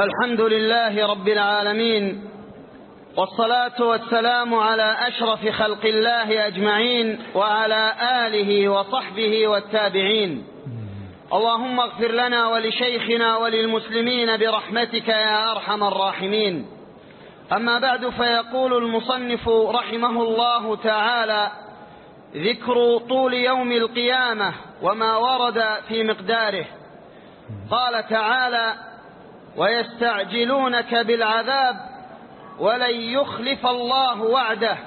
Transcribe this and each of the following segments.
الحمد لله رب العالمين والصلاة والسلام على أشرف خلق الله أجمعين وعلى آله وصحبه والتابعين. اللهم اغفر لنا ولشيخنا وللمسلمين برحمتك يا أرحم الراحمين. أما بعد فيقول المصنف رحمه الله تعالى ذكر طول يوم القيامة وما ورد في مقداره. قال تعالى ويستعجلونك بالعذاب ولن يخلف الله وعده.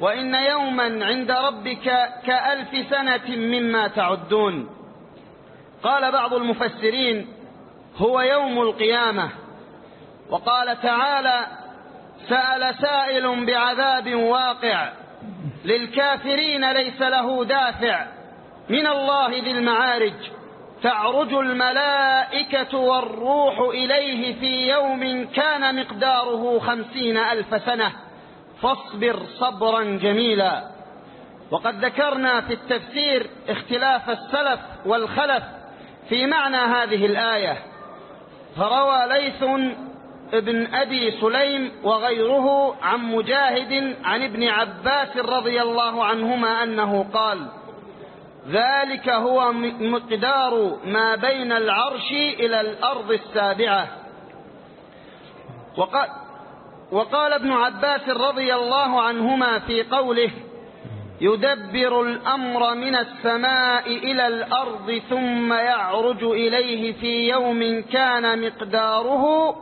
وإن يوما عند ربك كألف سنة مما تعدون. قال بعض المفسرين هو يوم القيامة. وقال تعالى سأل سائل بعذاب واقع للكافرين ليس له دافع من الله ذي المعارج. تعرج الملائكة والروح إليه في يوم كان مقداره خمسين ألف سنة. فاصبر صبرا جميلا. وقد ذكرنا في التفسير اختلاف السلف والخلف في معنى هذه الآية. فروى ليث ابن أبي سليم وغيره عن مجاهد عن ابن عباس رضي الله عنهما أنه قال ذلك هو مقدار ما بين العرش إلى الأرض السابعة. وقال, وقال ابن عباس رضي الله عنهما في قوله يدبر الأمر من السماء إلى الأرض ثم يعرج إليه في يوم كان مقداره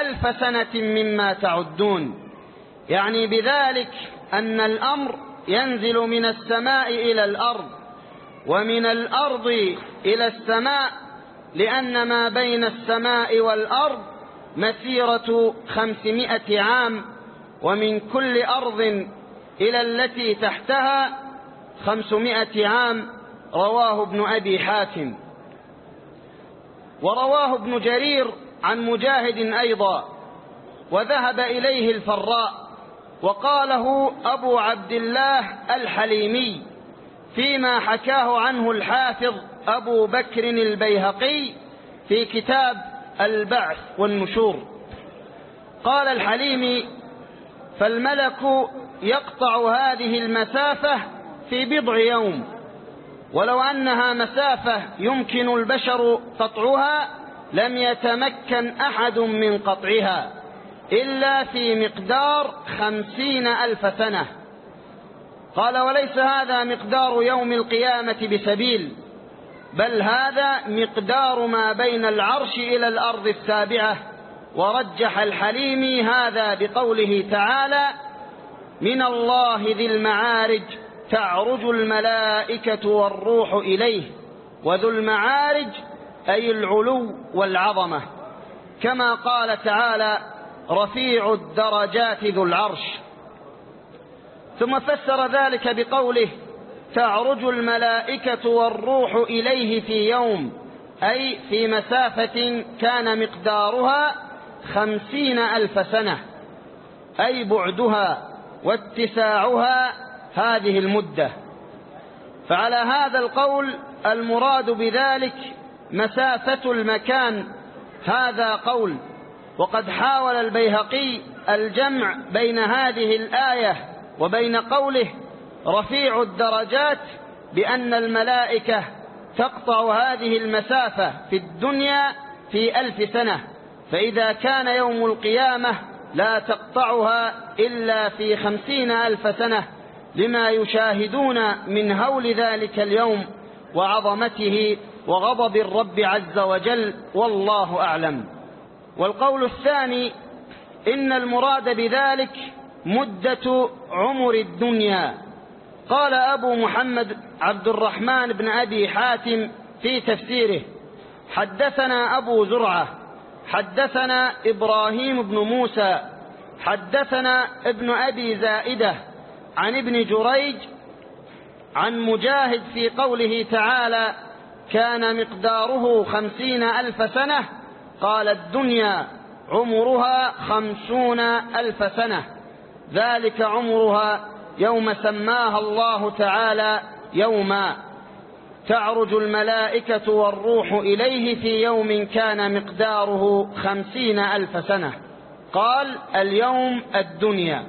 ألف سنة مما تعدون. يعني بذلك أن الأمر ينزل من السماء إلى الأرض. ومن الأرض إلى السماء لأن ما بين السماء والأرض مسيرة خمسمائة عام ومن كل أرض إلى التي تحتها خمسمائة عام رواه ابن أبي حاتم. ورواه ابن جرير عن مجاهد أيضا وذهب إليه الفراء وقاله أبو عبد الله الحليمي. فيما حكاه عنه الحافظ أبو بكر البيهقي في كتاب البعث والنشور. قال الحليمي فالملك يقطع هذه المسافة في بضع يوم. ولو أنها مسافة يمكن البشر قطعها لم يتمكن أحد من قطعها إلا في مقدار خمسين ألف سنة. قال وليس هذا مقدار يوم القيامة بسبيل بل هذا مقدار ما بين العرش إلى الأرض السابعة ورجح الحليم هذا بقوله تعالى من الله ذي المعارج تعرج الملائكة والروح إليه وذو المعارج أي العلو والعظمة. كما قال تعالى رفيع الدرجات ذو العرش. ثم فسر ذلك بقوله تعرج الملائكة والروح إليه في يوم أي في مسافة كان مقدارها خمسين ألف سنة أي بعدها واتساعها هذه المدة. فعلى هذا القول المراد بذلك مسافة المكان هذا قول. وقد حاول البيهقي الجمع بين هذه الآية وبين قوله رفيع الدرجات بأن الملائكة تقطع هذه المسافة في الدنيا في ألف سنة فإذا كان يوم القيامة لا تقطعها إلا في خمسين ألف سنة لما يشاهدون من هول ذلك اليوم وعظمته وغضب الرب عز وجل والله أعلم. والقول الثاني إن المراد بذلك مدة عمر الدنيا. قال أبو محمد عبد الرحمن بن أبي حاتم في تفسيره حدثنا أبو زرعة حدثنا إبراهيم بن موسى حدثنا ابن أبي زائدة عن ابن جريج عن مجاهد في قوله تعالى كان مقداره خمسين ألف سنة قال الدنيا عمرها خمسون ألف سنة. ذلك عمرها يوم سماها الله تعالى يوما تعرج الملائكة والروح إليه في يوم كان مقداره خمسين ألف سنة. قال اليوم الدنيا.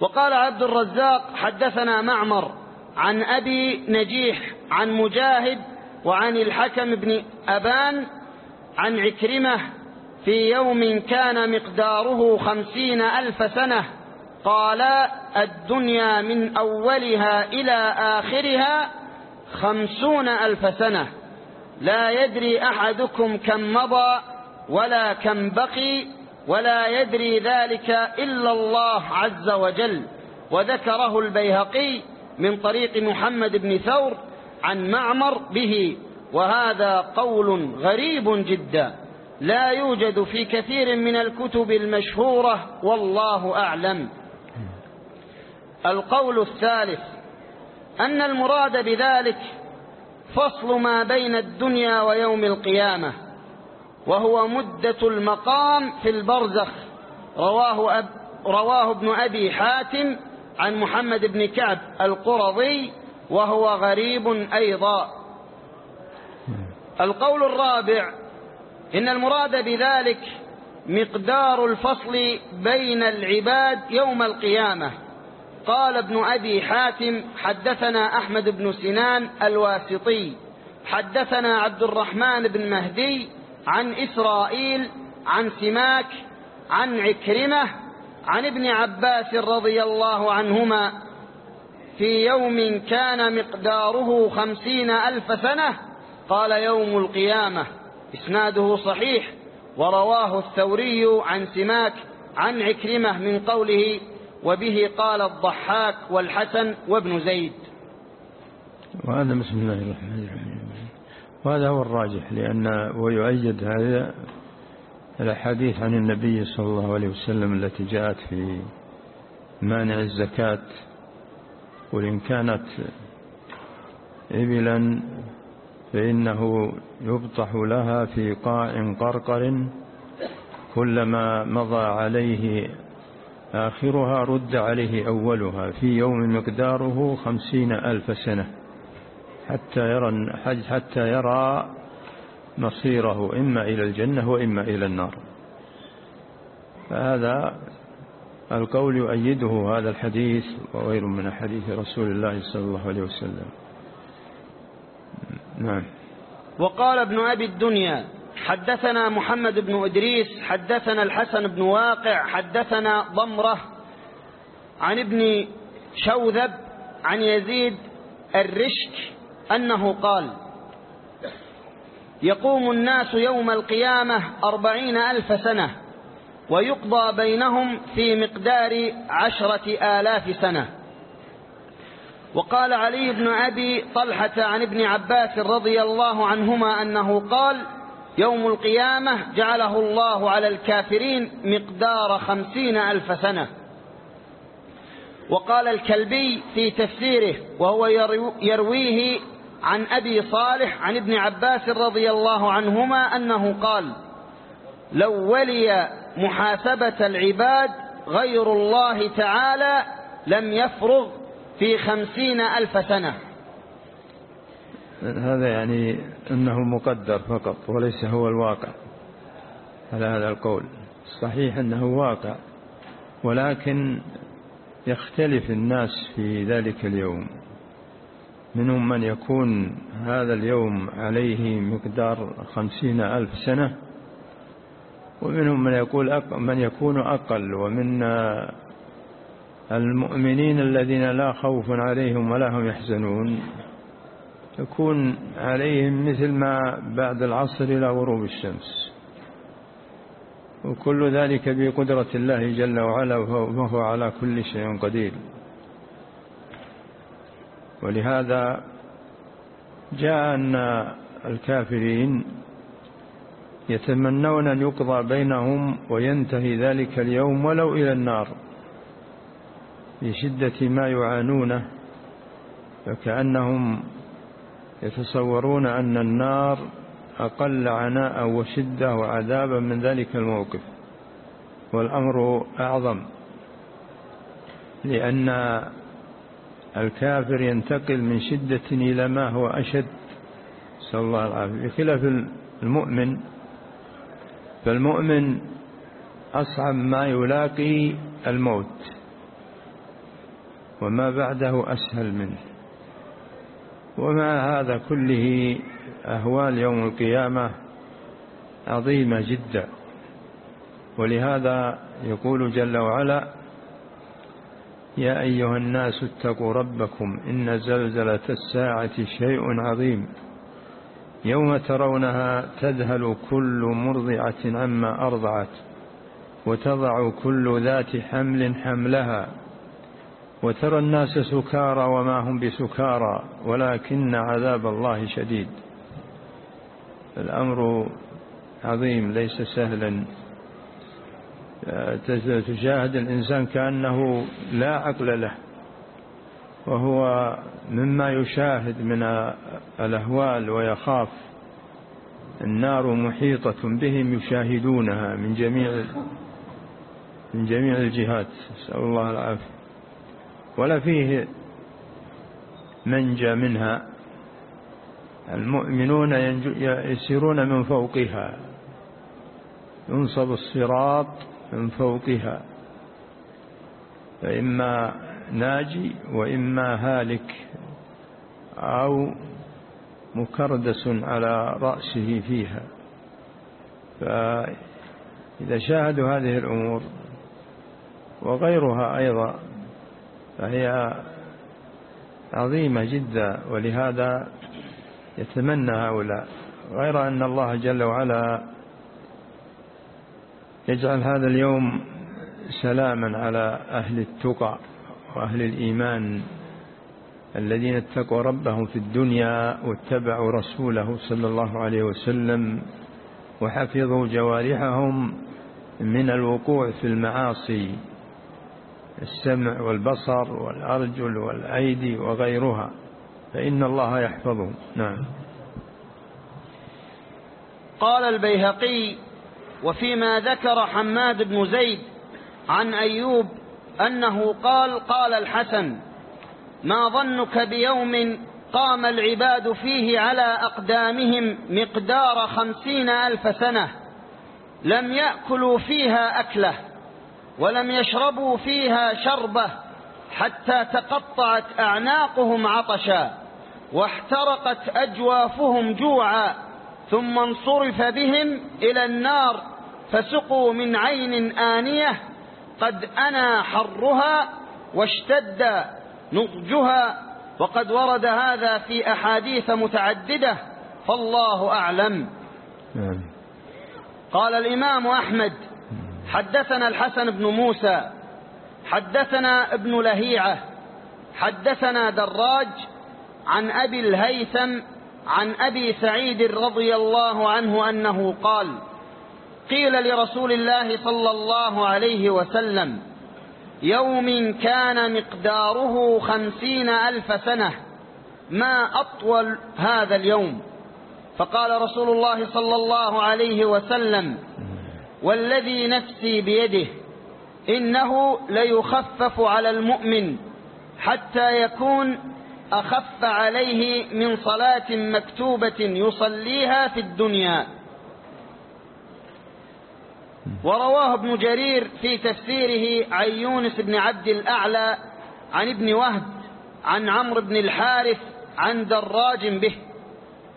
وقال عبد الرزاق حدثنا معمر عن أبي نجيح عن مجاهد وعن الحكم بن أبان عن عكرمة في يوم كان مقداره خمسين ألف سنة قال الدنيا من أولها إلى آخرها خمسون ألف سنة. لا يدري أحدكم كم مضى ولا كم بقي ولا يدري ذلك إلا الله عز وجل. وذكره البيهقي من طريق محمد بن ثور عن معمر به وهذا قول غريب جدا. لا يوجد في كثير من الكتب المشهورة والله أعلم. القول الثالث أن المراد بذلك فصل ما بين الدنيا ويوم القيامة وهو مدة المقام في البرزخ. رواه, أب رواه ابن أبي حاتم عن محمد بن كعب القرظي وهو غريب أيضا. القول الرابع إن المراد بذلك مقدار الفصل بين العباد يوم القيامة. قال ابن أبي حاتم حدثنا أحمد بن سنان الواسطي حدثنا عبد الرحمن بن مهدي عن إسرائيل عن سماك عن عكرمة عن ابن عباس رضي الله عنهما في يوم كان مقداره خمسين ألف سنة قال يوم القيامة. إسناده صحيح ورواه الثوري عن سماك عن عكرمة من قوله وبه قال الضحاك والحسن وابن زيد. وهذا بسم الله الرحمن الرحيم. وهذا هو الراجح لأن ويؤيد هذا الأحاديث عن النبي صلى الله عليه وسلم التي جاءت في مانع الزكاة وإن كانت إبلا فإنه يبطح لها في قاع قرقر كلما مضى عليه آخرها رد عليه أولها في يوم مقداره خمسين ألف سنة حتى يرى, حتى يرى مصيره إما إلى الجنة وإما إلى النار. فهذا القول يؤيده هذا الحديث وغير من حديث رسول الله صلى الله عليه وسلم. نعم. وقال ابن أبي الدنيا حدثنا محمد بن إدريس حدثنا الحسن بن واقع حدثنا ضمرة عن ابن شوذب عن يزيد الرشك أنه قال يقوم الناس يوم القيامة أربعين ألف سنة ويقضى بينهم في مقدار عشرة آلاف سنة. وقال علي بن أبي طلحة عن ابن عباس رضي الله عنهما أنه قال يوم القيامة جعله الله على الكافرين مقدار خمسين ألف سنة. وقال الكلبي في تفسيره وهو يرويه عن أبي صالح عن ابن عباس رضي الله عنهما أنه قال لو ولي محاسبة العباد غير الله تعالى لم يفرغ في خمسين ألف سنة. هذا يعني أنه مقدر فقط وليس هو الواقع. على هذا القول. صحيح أنه واقع ولكن يختلف الناس في ذلك اليوم. منهم من يكون هذا اليوم عليه مقدار خمسين ألف سنة ومنهم من يقول من يكون أقل ومن المؤمنين الذين لا خوف عليهم ولا هم يحزنون تكون عليهم مثل ما بعد العصر إلى غروب الشمس. وكل ذلك بقدرة الله جل وعلا وهو على كل شيء قدير. ولهذا جاء أن الكافرين يتمنون أن يقضى بينهم وينتهي ذلك اليوم ولو إلى النار. لشدة ما يعانونه فكأنهم يتصورون أن النار أقل عناء وشدة وعذابا من ذلك الموقف والأمر أعظم لأن الكافر ينتقل من شدة إلى ما هو أشد صلى الله العافية بخلاف المؤمن فالمؤمن أصعب ما يلاقي الموت. وما بعده أسهل منه. ومع هذا كله أهوال يوم القيامة عظيمة جدا. ولهذا يقول جل وعلا يا أيها الناس اتقوا ربكم إن زلزلة الساعة شيء عظيم. يوم ترونها تذهل كل مرضعة عما أرضعت وتضع كل ذات حمل حملها وترى الناس سكارى وما هم بسكارى ولكن عذاب الله شديد. الأمر عظيم ليس سهلا. تشاهد الإنسان كأنه لا عقل له وهو مما يشاهد من الأهوال ويخاف. النار محيطة بهم يشاهدونها من جميع من جميع الجهات. نسأل الله العافية. ولا فيه منجى منها. المؤمنون يسيرون من فوقها. ينصب الصراط من فوقها. فإما ناجي وإما هالك أو مكردس على رأسه فيها. فإذا شاهدوا هذه الأمور وغيرها أيضا فهي عظيمة جدا ولهذا يتمنى هؤلاء. غير أن الله جل وعلا يجعل هذا اليوم سلاما على أهل التقى وأهل الإيمان الذين اتقوا ربهم في الدنيا واتبعوا رسوله صلى الله عليه وسلم وحفظوا جوارحهم من الوقوع في المعاصي. السمع والبصر والأرجل والأيدي وغيرها فإن الله يحفظهم. نعم. قال البيهقي وفيما ذكر حماد بن زيد عن أيوب أنه قال قال الحسن ما ظنك بيوم قام العباد فيه على أقدامهم مقدار خمسين ألف سنة لم يأكلوا فيها أكلة ولم يشربوا فيها شربة حتى تقطعت أعناقهم عطشا واحترقت أجوافهم جوعا ثم انصرف بهم إلى النار فسقوا من عين آنية قد أنا حرها واشتد نضجها وقد ورد هذا في أحاديث متعددة فالله أعلم. قال الإمام أحمد حدثنا الحسن بن موسى حدثنا ابن لهيعة حدثنا دراج عن أبي الهيثم عن أبي سعيد رضي الله عنه أنه قال قيل لرسول الله صلى الله عليه وسلم يوم كان مقداره خمسين ألف سنة ما أطول هذا اليوم؟ فقال رسول الله صلى الله عليه وسلم والذي نفسي بيده إنه ليخفف على المؤمن حتى يكون أخف عليه من صلاة مكتوبة يصليها في الدنيا. ورواه ابن جرير في تفسيره عن يونس بن عبد الأعلى عن ابن وهب عن عمرو بن الحارث عن دراج به.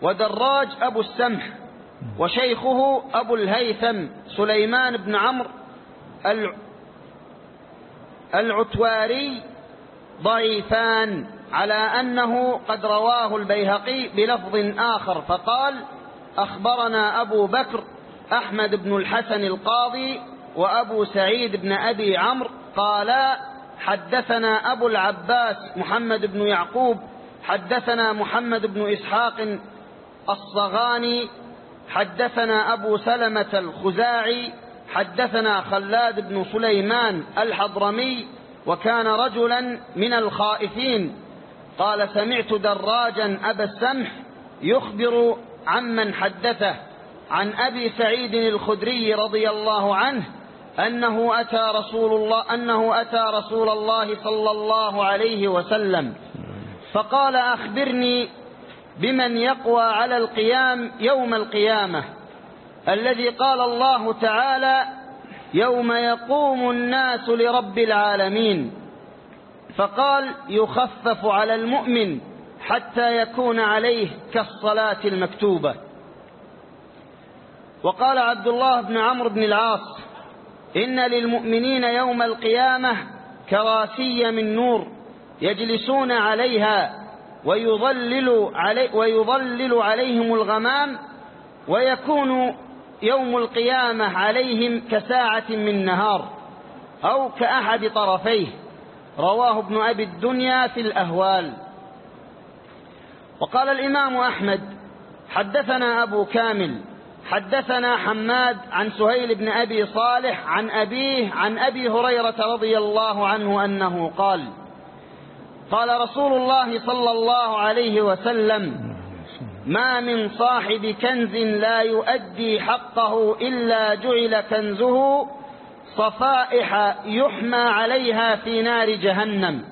ودراج أبو السمح وشيخه أبو الهيثم سليمان بن عمرو العتواري ضعيفان على أنه قد رواه البيهقي بلفظ آخر فقال أخبرنا أبو بكر أحمد بن الحسن القاضي وأبو سعيد بن أبي عمرو قالا حدثنا أبو العباس محمد بن يعقوب حدثنا محمد بن إسحاق الصغاني حدثنا أبو سلمة الخزاعي حدثنا خلاد بن سليمان الحضرمي وكان رجلا من الخائفين. قال سمعت دراجا أبا السمح يخبر عمن حدثه عن أبي سعيد الخدري رضي الله عنه أنه أتى رسول الله أنه أتى رسول الله صلى الله عليه وسلم. فقال أخبرني بمن يقوى على القيام يوم القيامة الذي قال الله تعالى يوم يقوم الناس لرب العالمين. فقال يخفف على المؤمن حتى يكون عليه كالصلاة المكتوبة. وقال عبد الله بن عمرو بن العاص إن للمؤمنين يوم القيامة كراسي من نور يجلسون عليها ويظلل, علي ويظلل عليهم الغمام ويكون يوم القيامة عليهم كساعة من نهار أو كأحد طرفيه. رواه ابن أبي الدنيا في الأهوال. وقال الإمام أحمد حدثنا أبو كامل حدثنا حماد عن سهيل بن أبي صالح عن أبيه عن أبي هريرة رضي الله عنه أنه قال قال رسول الله صلى الله عليه وسلم ما من صاحب كنز لا يؤدي حقه إلا جعل كنزه صفائح يحمى عليها في نار جهنم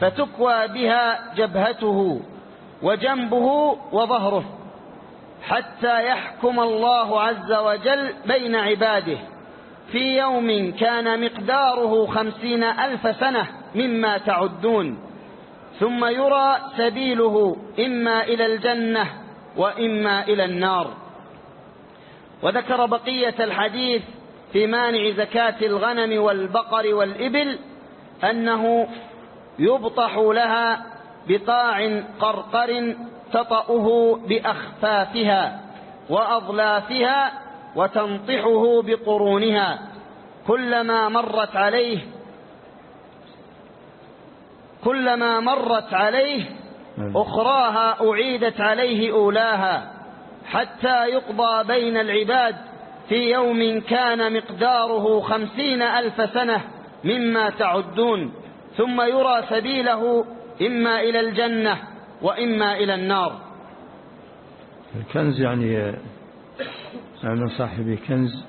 فتكوى بها جبهته وجنبه وظهره حتى يحكم الله عز وجل بين عباده. في يوم كان مقداره خمسين ألف سنة مما تعدون. ثم يرى سبيله إما إلى الجنة وإما إلى النار. وذكر بقية الحديث في مانع زكاة الغنم والبقر والإبل أنه يبطح لها بطاع قرقر تطأه بأخفافها وأضلافها وتنطحه بقرونها. كلما مرت عليه كلما مرت عليه أخراها أعيدت عليه أولاها حتى يقضى بين العباد في يوم كان مقداره خمسين ألف سنة مما تعدون ثم يرى سبيله إما إلى الجنة وإما إلى النار. الكنز يعني أن صاحب كنز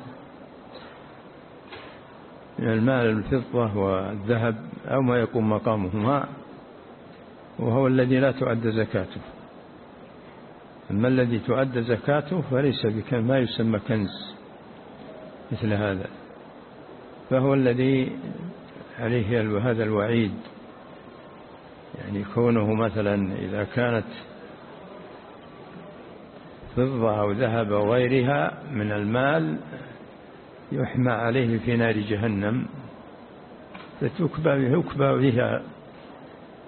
من المال الفضة والذهب أو ما يقوم مقامهما وهو الذي لا تؤدى زكاته. أما الذي تؤدى زكاته فليس ما يسمى كنز مثل هذا. فهو الذي عليه هذا الوعيد. يعني كونه مثلا إذا كانت فضة أو ذهب أو غيرها من المال يحمى عليه في نار جهنم فتكبى بها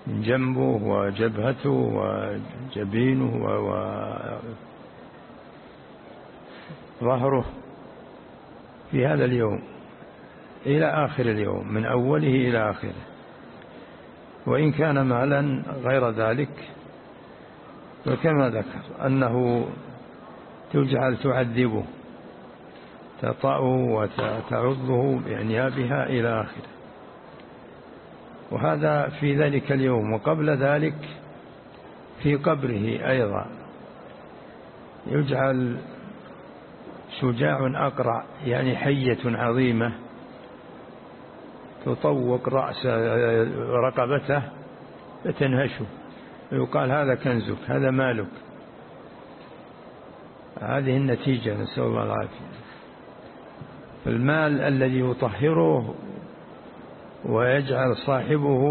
من جنبه وجبهته وجبينه وظهره في هذا اليوم إلى آخر اليوم من أوله إلى آخره. وإن كان مالا غير ذلك وكما ذكر أنه تجعل تعذبه. تطأه وتعضه بأنيابها إلى آخره. وهذا في ذلك اليوم وقبل ذلك في قبره أيضا. يجعل شجاع أقرع يعني حية عظيمة تطوق رأس رقبته فتنهشه. ويقال هذا كنزك هذا مالك. هذه النتيجة نسأل الله العافية. فالمال الذي يطهره ويجعل صاحبه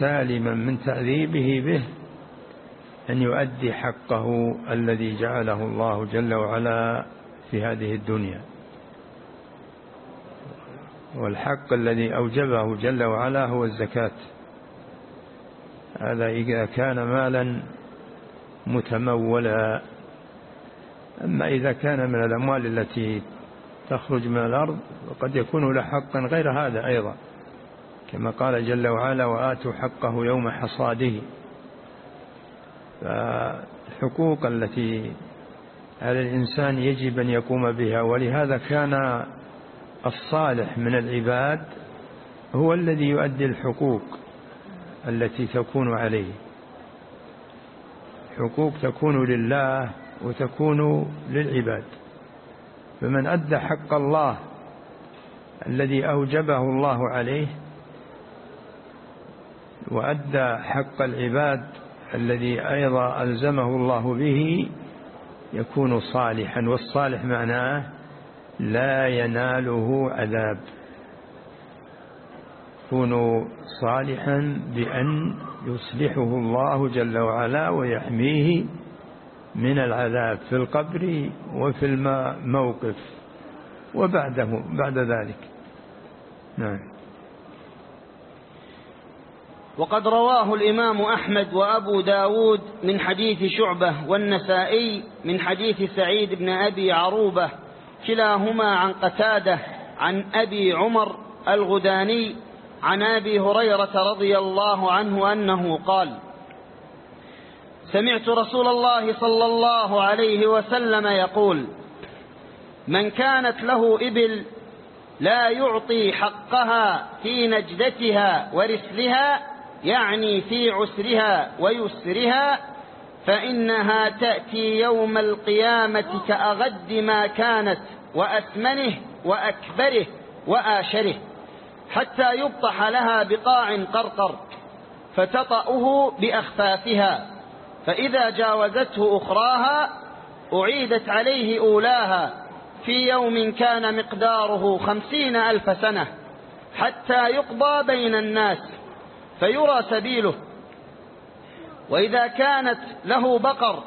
سالما من تعذيبه به أن يؤدي حقه الذي جعله الله جل وعلا في هذه الدنيا. والحق الذي أوجبه جل وعلا هو الزكاة. هذا إذا كان مالا متمولا. أما إذا كان من الأموال التي تخرج من الأرض وقد يكون له حقا غير هذا أيضا. كما قال جل وعلا وآتوا حقه يوم حصاده. فالحقوق التي على الإنسان يجب أن يقوم بها ولهذا كان الصالح من العباد هو الذي يؤدي الحقوق التي تكون عليه. حقوق تكون لله وتكون للعباد. فمن أدى حق الله الذي أوجبه الله عليه وأدى حق العباد الذي أيضا ألزمه الله به يكون صالحا والصالح معناه لا يناله عذاب. يكون صالحا بأن يصلحه الله جل وعلا ويحميه من العذاب في القبر وفي الموقف وبعده بعد ذلك. نعم. وقد رواه الإمام أحمد وأبو داود من حديث شعبة والنسائي من حديث سعيد بن أبي عروبة كلاهما عن قتادة عن أبي عمر الغداني عن أبي هريرة رضي الله عنه أنه قال سمعت رسول الله صلى الله عليه وسلم يقول من كانت له إبل لا يعطي حقها في نجدتها ورسلها يعني في عسرها ويسرها فإنها تأتي يوم القيامة كأغد ما كانت وأثمنه وأكبره وآشره حتى يبطح لها بقاع قرقر فتطأه بأخفافها. فإذا جاوزته أخراها أعيدت عليه أولاها في يوم كان مقداره خمسين ألف سنة حتى يقضى بين الناس فيرى سبيله. وإذا كانت له بقر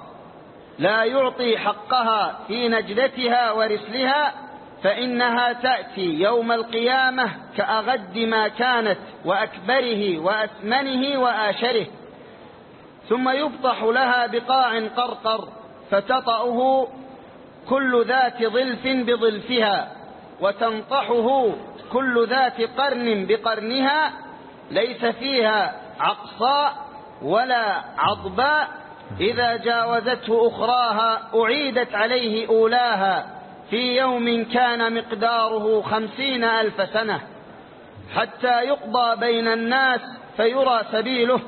لا يعطي حقها في نجدتها ورسلها فإنها تأتي يوم القيامة كأغد ما كانت وأكبره وأثمنه وآشره. ثم يبطح لها بقاع قرقر فتطأه كل ذات ظلف بظلفها وتنطحه كل ذات قرن بقرنها ليس فيها عقصاء ولا عضباء إذا جاوزته أخراها أعيدت عليه أولاها في يوم كان مقداره خمسين ألف سنة حتى يقضى بين الناس فيرى سبيله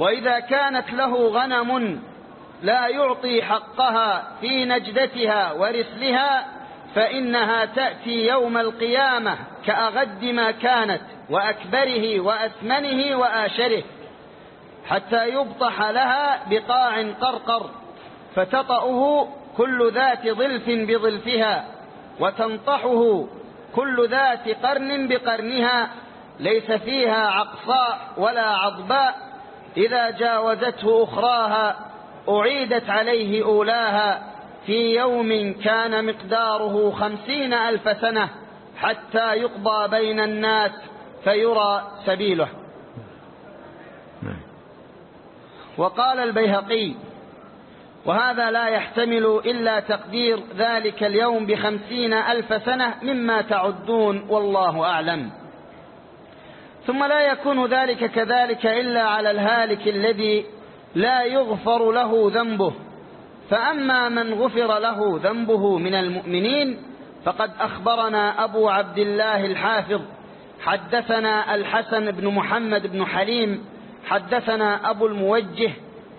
وإذا كانت له غنم لا يعطي حقها في نجدتها ورسلها فإنها تأتي يوم القيامة كأغد ما كانت وأكبره وأثمنه وآشره حتى يبطح لها بقاع قرقر فتطأه كل ذات ظلف بظلفها وتنطحه كل ذات قرن بقرنها ليس فيها عقصاء ولا عضباء إذا جاوزته أخراها أعيدت عليه أولاها في يوم كان مقداره خمسين ألف سنة حتى يقضى بين الناس فيرى سبيله. وقال البيهقي وهذا لا يحتمل إلا تقدير ذلك اليوم بخمسين ألف سنة مما تعدون والله أعلم. ثم لا يكون ذلك كذلك إلا على الهالك الذي لا يغفر له ذنبه. فأما من غفر له ذنبه من المؤمنين فقد أخبرنا أبو عبد الله الحافظ حدثنا الحسن بن محمد بن حليم حدثنا أبو الموجه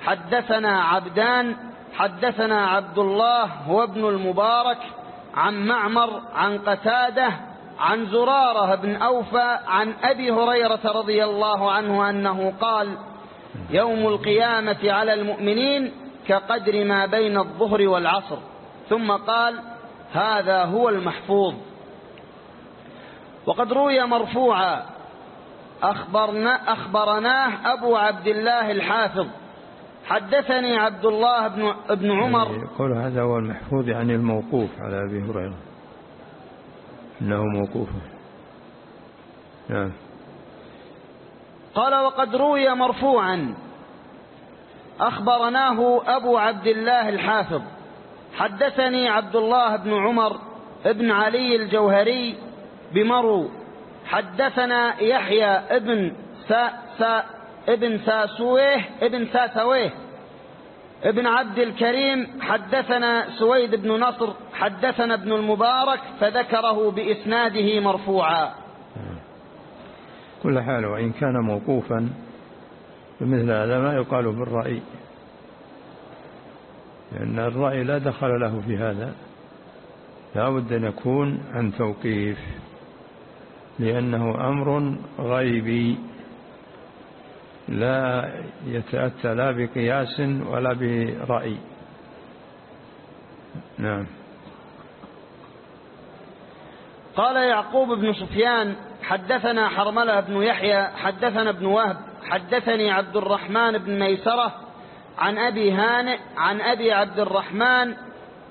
حدثنا عبدان حدثنا عبد الله هو ابن المبارك عن معمر عن قتادة عن زرارة بن أوفى عن أبي هريرة رضي الله عنه أنه قال يوم القيامة على المؤمنين كقدر ما بين الظهر والعصر. ثم قال هذا هو المحفوظ. وقد روي مرفوعا أخبرنا أخبرناه أبو عبد الله الحافظ. حدثني عبد الله بن, ابن عمر. يقول هذا هو المحفوظ يعني الموقوف على أبي هريرة. إنه موقوف. نعم. قال وقد روي مرفوعا أخبرناه أبو عبد الله الحافظ حدثني عبد الله بن عمر ابن علي الجوهري بمرو حدثنا يحيى ابن سا سا ابن ساسويه ابن ساسويه ابن عبد الكريم حدثنا سويد بن نصر حدثنا ابن المبارك فذكره بإسناده مرفوعا. كل حال وإن كان موقوفا فمثل هذا ما يقال بالرأي. لأن الرأي لا دخل له في هذا. لا بد أن يكون عن توقيف لأنه أمر غيبي. لا يتأتى لا بقياس ولا برأي. نعم. قال يعقوب بن سفيان حدثنا حرملة بن يحيى حدثنا ابن وهب حدثني عبد الرحمن بن ميسرة عن أبي هانئ عن أبي عبد الرحمن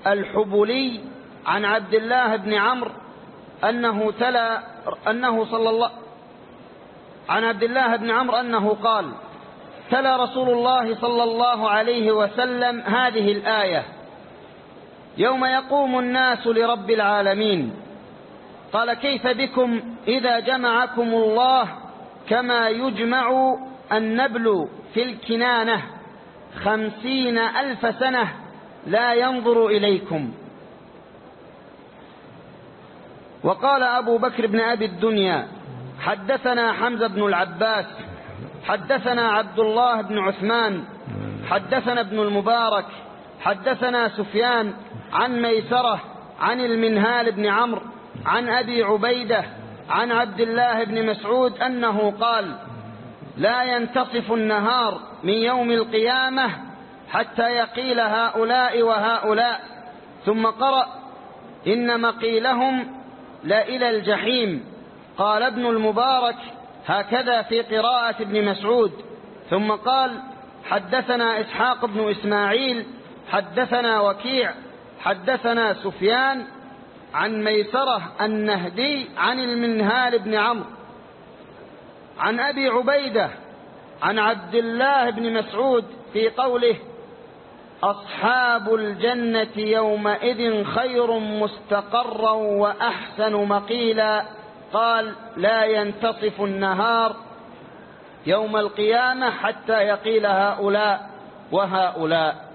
الحبلي عن عبد الله بن عمرو أنه تلا أنه صلى الله عن عبد الله بن عمرو أنه قال تلا رسول الله صلى الله عليه وسلم هذه الآية يوم يقوم الناس لرب العالمين قال كيف بكم إذا جمعكم الله كما يجمع النبل في الكنانة خمسين ألف سنة لا ينظر إليكم وقال أبو بكر بن أبي الدنيا حدثنا حمزة بن العباس حدثنا عبد الله بن عثمان حدثنا ابن المبارك حدثنا سفيان عن ميسرة عن المنهال بن عمرو عن أبي عبيدة عن عبد الله بن مسعود أنه قال لا ينتصف النهار من يوم القيامة حتى يقيل هؤلاء وهؤلاء ثم قرأ إن مقيلهم لإلى الجحيم قال ابن المبارك هكذا في قراءة ابن مسعود ثم قال حدثنا إسحاق بن إسماعيل حدثنا وكيع حدثنا سفيان عن ميسرة النهدي عن المنهال بن عمرو عن أبي عبيدة عن عبد الله بن مسعود في قوله أصحاب الجنة يومئذ خير مستقرا وأحسن مقيلا. قال لا ينتصف النهار يوم القيامة حتى يقيل هؤلاء وهؤلاء.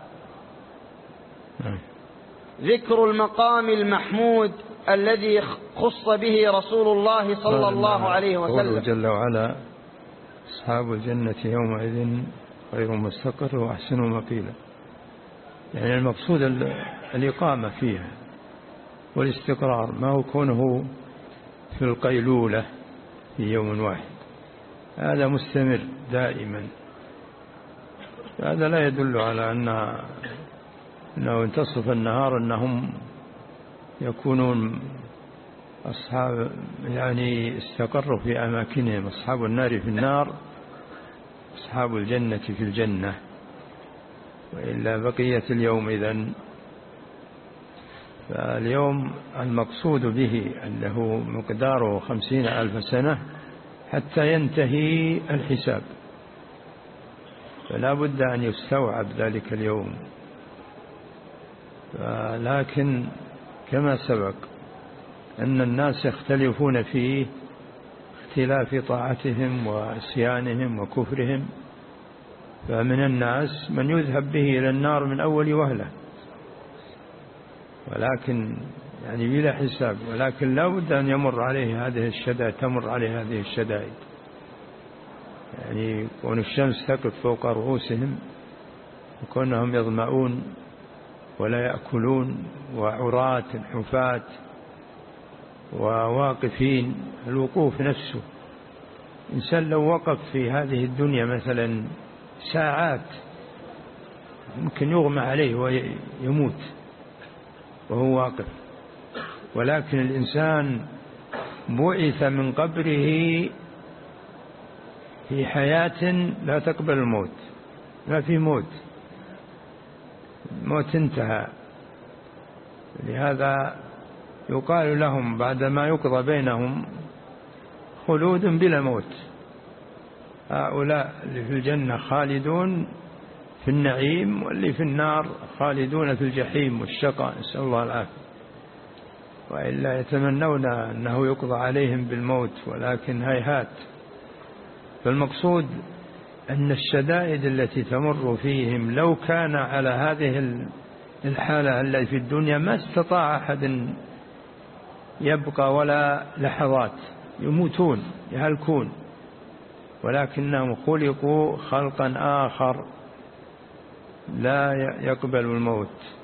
ذكر المقام المحمود الذي خص به رسول الله صلى الله عليه وسلم. جل وعلا أصحاب الجنة يومئذ خير مستقر وأحسن مقيلا يعني المقصود الإقامة فيها والاستقرار ما هو كونه في القيلولة في يوم واحد. هذا مستمر دائما. هذا لا يدل على أن أنه انتصف النهار أنهم يكونون أصحاب يعني استقروا في أماكنهم. أصحاب النار في النار أصحاب الجنة في الجنة. وإلا بقية اليوم إذن فاليوم المقصود به أنه مقداره خمسين ألف سنة حتى ينتهي الحساب. فلا بد أن يستوعب ذلك اليوم. لكن كما سبق أن الناس يختلفون فيه اختلاف طاعتهم وعصيانهم وكفرهم. فمن الناس من يذهب به إلى النار من أول وهلة. ولكن يعني بلا حساب ولكن لا بد أن يمر عليه هذه الشدائد تمر عليه هذه الشدائد. يعني كون الشمس تقف فوق رؤوسهم وكونهم يظمؤون ولا يأكلون وعراة حفاة وواقفين الوقوف نفسه. إنسان لو وقف في هذه الدنيا مثلا ساعات يمكن يغمى عليه ويموت. وهو واقف. ولكن الإنسان بعث من قبره في حياة لا تقبل الموت ما في موت. الموت انتهى. لهذا يقال لهم بعدما يقضى بينهم خلود بلا موت. هؤلاء اللي في الجنة خالدون في النعيم واللي في النار خالدون في الجحيم والشقاء نسأل الله العافية. وإلا يتمنون أنه يقضى عليهم بالموت ولكن هيهات. فالمقصود أن الشدائد التي تمر فيهم لو كان على هذه الحالة التي في الدنيا ما استطاع أحد يبقى ولا لحظات. يموتون يهلكون. ولكنهم خلقوا خلقا آخر. لا يقبل الموت.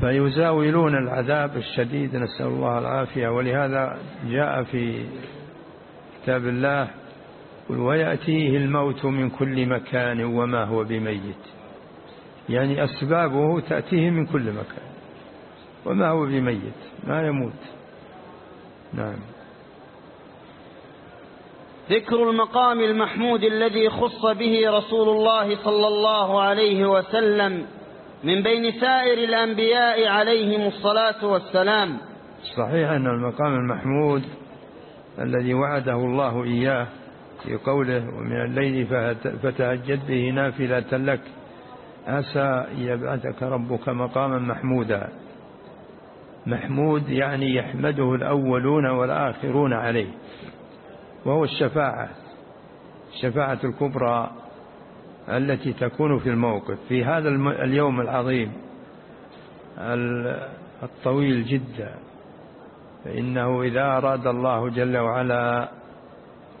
فيزاولون العذاب الشديد نسأل الله العافية. ولهذا جاء في كتاب الله ويأتيه الموت من كل مكان وما هو بميت. يعني أسبابه تأتيه من كل مكان وما هو بميت ما يموت. نعم. ذكر المقام المحمود الذي خص به رسول الله صلى الله عليه وسلم من بين سائر الأنبياء عليهم الصلاة والسلام. صحيح أن المقام المحمود الذي وعده الله إياه في قوله ومن الليل فتهجد به نافلة لك. عسى يبعثك ربك مقاما محمودا. محمود يعني يحمده الأولون والآخرون عليه. وهو الشفاعة الشفاعة الكبرى التي تكون في الموقف في هذا اليوم العظيم الطويل جدا. فإنه إذا أراد الله جل وعلا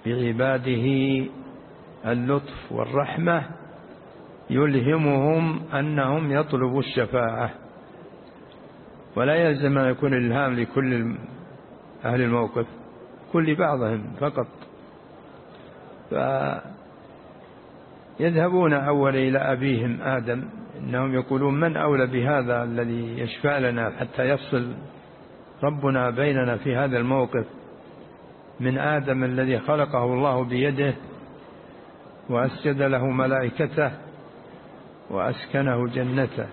بعباده اللطف والرحمة يلهمهم أنهم يطلبوا الشفاعة. ولا يلزم أن يكون الإلهام لكل أهل الموقف. كل بعضهم فقط. فيذهبون أول إلى أبيهم آدم إنهم يقولون من أولى بهذا الذي يشفع لنا حتى يفصل ربنا بيننا في هذا الموقف؟ من آدم الذي خلقه الله بيده وأسجد له ملائكته وأسكنه جنته.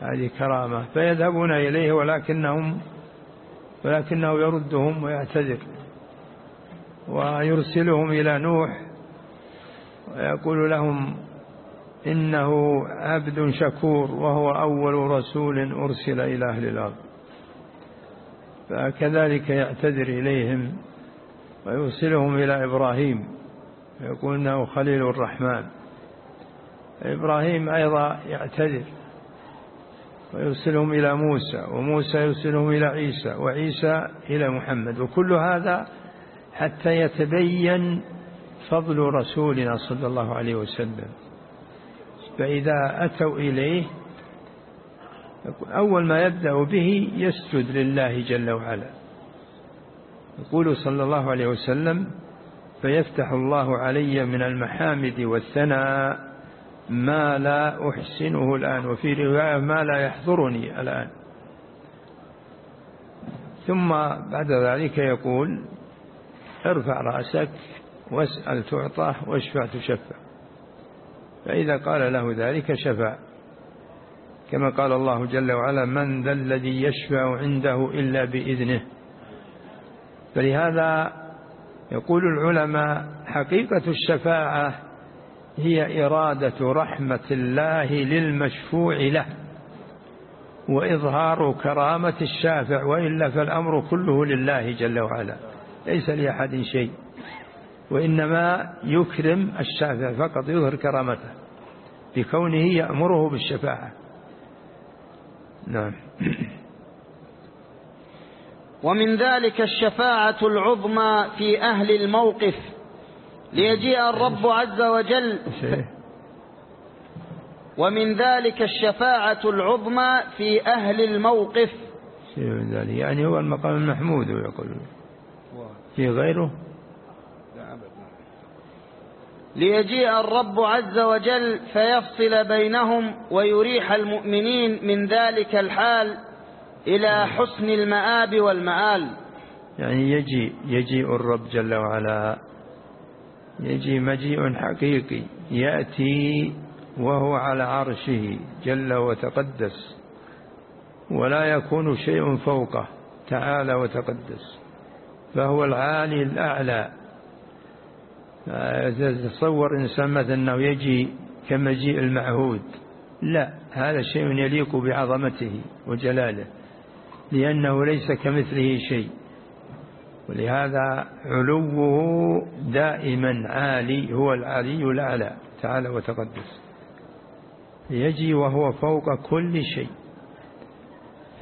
هذه كرامة. فيذهبون إليه ولكنهم ولكنه يردهم ويعتذر ويرسلهم إلى نوح ويقول لهم إنه عبد شكور وهو أول رسول أرسل إلى أهل الأرض. فكذلك يعتذر إليهم ويرسلهم إلى إبراهيم. ويقول إنه خليل الرحمن. إبراهيم أيضا يعتذر. ويرسلهم إلى موسى وموسى يرسلهم إلى عيسى وعيسى إلى محمد. وكل هذا حتى يتبين فضل رسولنا صلى الله عليه وسلم. فإذا أتوا إليه أول ما يبدأ به يسجد لله جل وعلا. يقول صلى الله عليه وسلم فيفتح الله علي من المحامد والثناء ما لا أحسنه الآن وفي رواية ما لا يحضرني الآن. ثم بعد ذلك يقول ارفع رأسك واسأل تعطى واشفع تشفع. فإذا قال له ذلك شفع. كما قال الله جل وعلا من ذا الذي يشفع عنده إلا بإذنه. فلهذا يقول العلماء حقيقة الشفاعة هي إرادة رحمة الله للمشفوع له وإظهار كرامة الشافع وإلا فالأمر كله لله جل وعلا ليس لأحد شيء وإنما يكرم الشافع فقط يظهر كرامته بكونه يأمره بالشفاعة. نعم. ومن ذلك الشفاعة العظمى في أهل الموقف ليجيء الرب عز وجل. ومن ذلك الشفاعة العظمى في أهل الموقف. شيء من ذلك. يعني هو المقام المحمود يقول. في غيره؟ ليجيء الرب عز وجل فيفصل بينهم ويريح المؤمنين من ذلك الحال إلى حسن المآب والمآل. يعني يجي يجيء الرب جل وعلا يجي مجيء حقيقي يأتي وهو على عرشه جل وتقدس ولا يكون شيء فوقه تعالى وتقدس فهو العالي الأعلى. تصور إنسان مثلا أنه يجي كمجيء المعهود لا هذا شيء يليق بعظمته وجلاله لأنه ليس كمثله شيء. ولهذا علوه دائما عالي هو العلي الأعلى تعالى وتقدس. يجي وهو فوق كل شيء.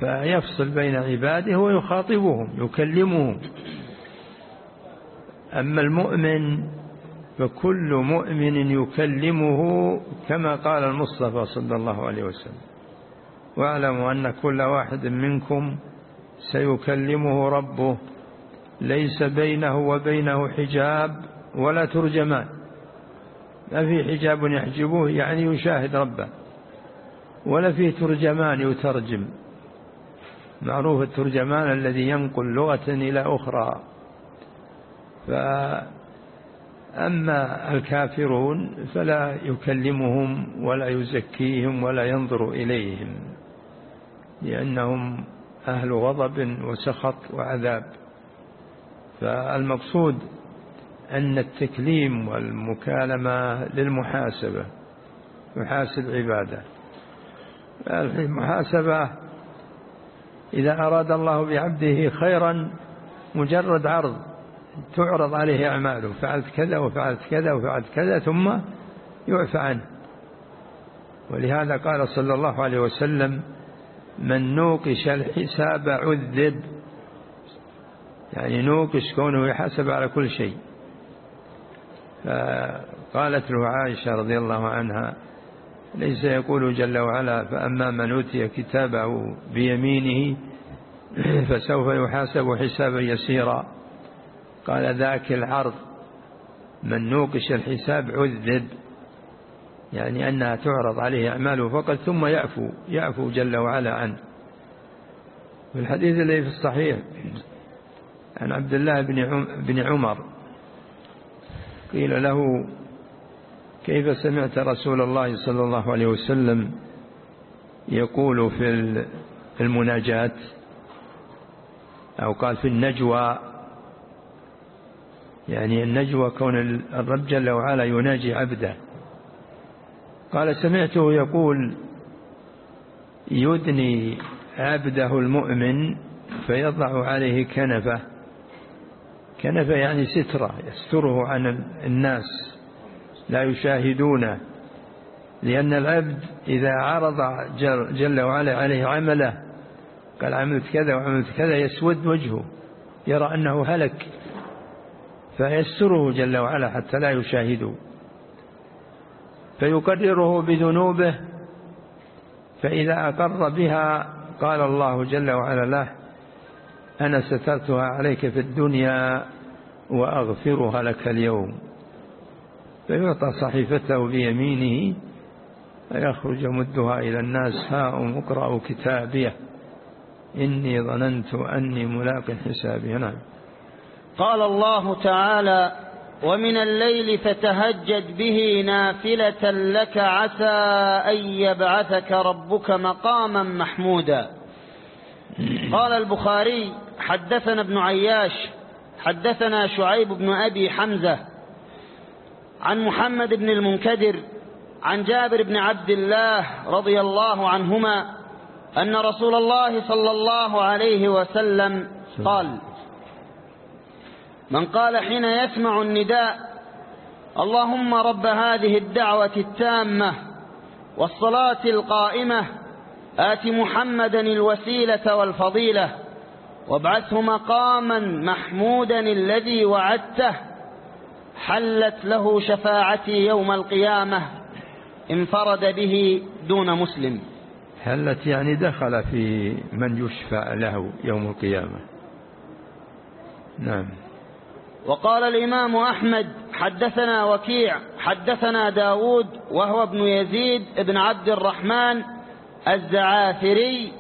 فيفصل بين عباده ويخاطبهم يكلمهم. أما المؤمن فكل مؤمن يكلمه كما قال المصطفى صلى الله عليه وسلم. واعلموا أن كل واحد منكم سيكلمه ربه ليس بينه وبينه حجاب ولا ترجمان. ما في حجاب يحجبوه يعني يشاهد ربه. ولا فيه ترجمان يترجم. معروف الترجمان الذي ينقل لغة إلى أخرى. فأما الكافرون فلا يكلمهم ولا يزكيهم ولا ينظر إليهم لأنهم أهل غضب وسخط وعذاب. فالمقصود أن التكليم والمكالمة للمحاسبة يحاسب عباده. المحاسبة إذا أراد الله بعبده خيرا مجرد عرض تعرض عليه أعماله فعلت كذا وفعلت كذا وفعلت كذا ثم يعفى عنه. ولهذا قال صلى الله عليه وسلم من نوقش الحساب عذب يعني نوقش كونه يحاسب على كل شيء. فقالت له عائشة رضي الله عنها ليس يقول جل وعلا فأما من أوتي كتابه بيمينه فسوف يحاسب حسابا يسيرا. قال ذاك العرض من نوقش الحساب عذب. يعني أنها تعرض عليه أعماله فقط ثم يعفو يعفو جل وعلا عنه. في الحديث الذي في الصحيح عن عبد الله بن عمر. قيل له كيف سمعت رسول الله صلى الله عليه وسلم يقول في المناجاة؟ أو قال في النجوى. يعني النجوى كون الرب جل وعلا يناجي عبده. قال سمعته يقول يدني عبده المؤمن فيضع عليه كنفة كنفه يعني سترة يستره عن الناس لا يشاهدونه لأن العبد إذا عرض جل وعلا عليه عمله قال عملت كذا وعملت كذا يسود وجهه يرى أنه هلك فيسره جل وعلا حتى لا يشاهدوا فيقرره بذنوبه فإذا أقر بها قال الله جل وعلا له أنا سترتها عليك في الدنيا وأغفرها لك اليوم. فيعطى صحيفته بيمينه فيخرج مدها إلى الناس هاؤم اقرأوا كتابيه. إني ظننت أني ملاق حسابي. نعم. قال الله تعالى ومن الليل فتهجد به نافلة لك عسى أن يبعثك ربك مقاما محمودا. قال البخاري حدثنا ابن عياش حدثنا شعيب بن أبي حمزة عن محمد بن المنكدر عن جابر بن عبد الله رضي الله عنهما أن رسول الله صلى الله عليه وسلم قال من قال حين يسمع النداء اللهم رب هذه الدعوة التامة والصلاة القائمة آت محمدا الوسيلة والفضيلة وابعثه مقاما محمودا الذي وعدته. حلت له شفاعتي يوم القيامة انفرد به دون مسلم. حلت يعني دخل في من يشفع له يوم القيامة. نعم. وقال الإمام أحمد حدثنا وكيع حدثنا داود وهو ابن يزيد ابن عبد الرحمن الزعافري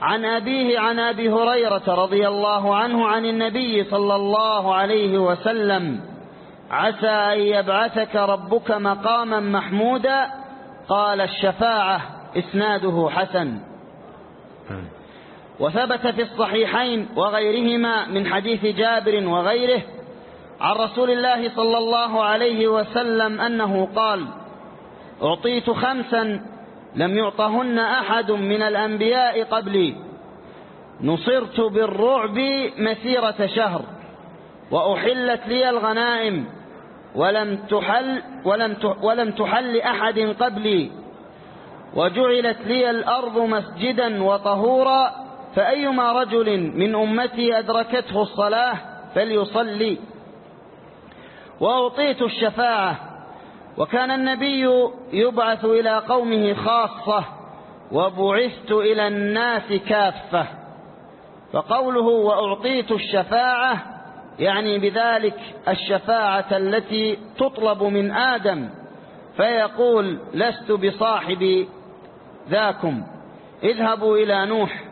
عن أبيه عن أبي هريرة رضي الله عنه عن النبي صلى الله عليه وسلم عسى أن يبعثك ربك مقاما محمودا؟ قال الشفاعة إسناده حسن. وثبت في الصحيحين وغيرهما من حديث جابر وغيره عن رسول الله صلى الله عليه وسلم أنه قال أعطيت خمسا لم يعطهن أحد من الأنبياء قبلي. نصرت بالرعب مسيرة شهر وأحلت لي الغنائم ولم تحل ولم ولم تحل أحد قبلي. وجعلت لي الأرض مسجدا وطهورا فأيما رجل من أمتي أدركته الصلاة فليصلي. وأعطيت الشفاعة وكان النبي يبعث إلى قومه خاصة وبعثت إلى الناس كافة. فقوله وأعطيت الشفاعة يعني بذلك الشفاعة التي تطلب من آدم فيقول لست بصاحب ذاكم. اذهبوا إلى نوح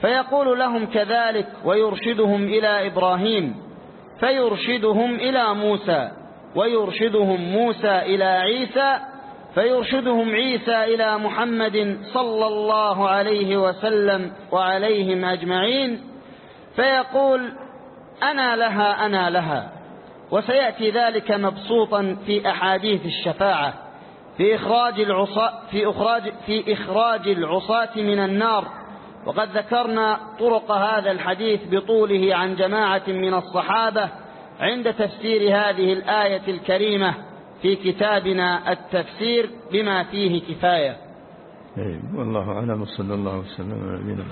فيقول لهم كذلك ويرشدهم إلى إبراهيم فيرشدهم إلى موسى. ويرشدهم موسى إلى عيسى فيرشدهم عيسى إلى محمد صلى الله عليه وسلم وعليهم أجمعين فيقول أنا لها أنا لها. وسيأتي ذلك مبسوطا في أحاديث الشفاعة في إخراج العصاة في إخراج في إخراج العصاة من النار. وقد ذكرنا طرق هذا الحديث بطوله عن جماعة من الصحابة عند تفسير هذه الآية الكريمة في كتابنا التفسير بما فيه كفاية. والله أعلم. صلى الله وسلم على نبينا